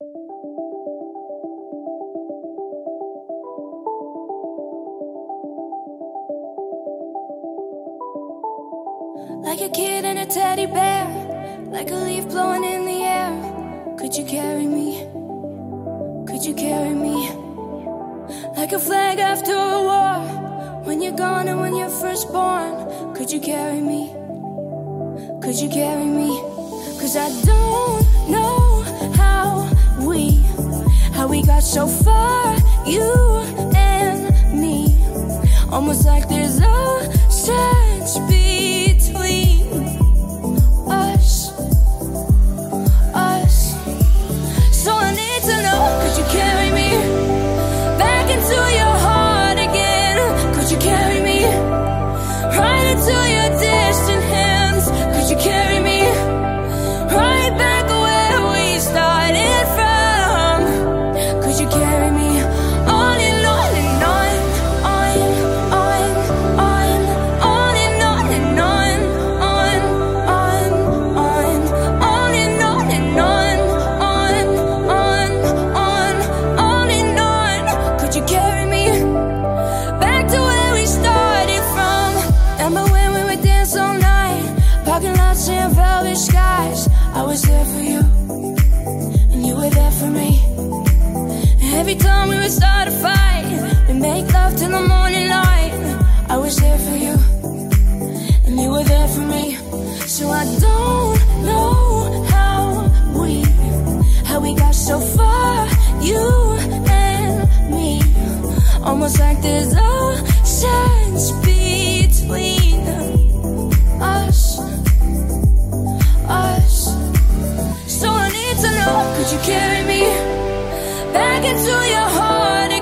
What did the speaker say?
Like a kid and a teddy bear, like a leaf blowing in the air. Could you carry me? Could you carry me? Like a flag after a war, when you're gone and when you're first born. Could you carry me? Could you carry me? Cause I don't know so far, you and me. Almost like there's a such between was there for you, and you were there for me. Every time we would start a fight, we make love till the morning light. I was there for you, and you were there for me. So I don't know how we, how we got so far, you and me. Almost like there's a sense between us. You carry me back into your heart